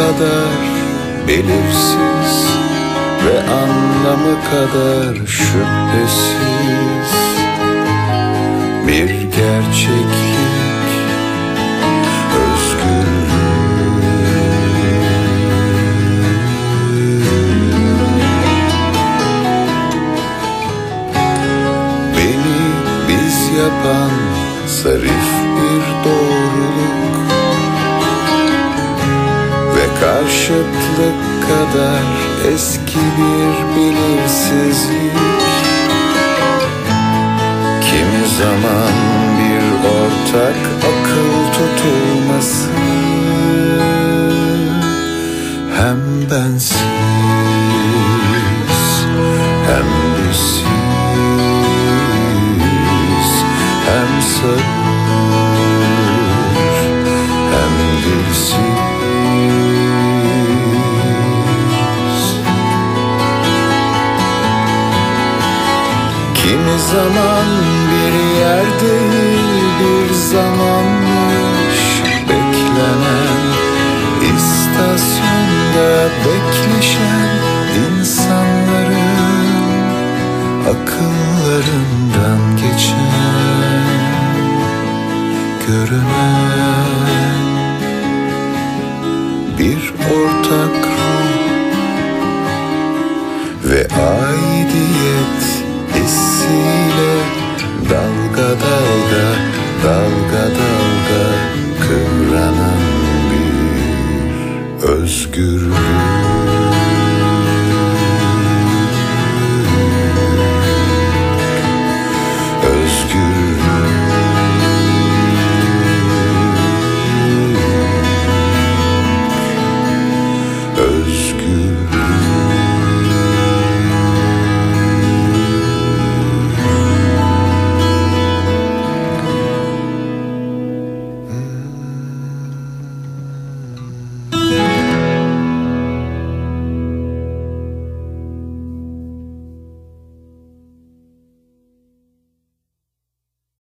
kadar belirsiz ve anlamı kadar şüphesiz. Bir gerçeklik Beni biz yapan zarif bir doğruluk Karşıtlık kadar eski bir belirsizlik Kimi zaman bir ortak akıl tutulması. Hem bensiz hem Kimi zaman bir yer değil bir zamanmış beklenen. İstasyonda bekleşen insanların akıllarından geçen görünen. Bir ortak ruh ve aidiyet dalga dalga dalga kıvranan bir özgürlük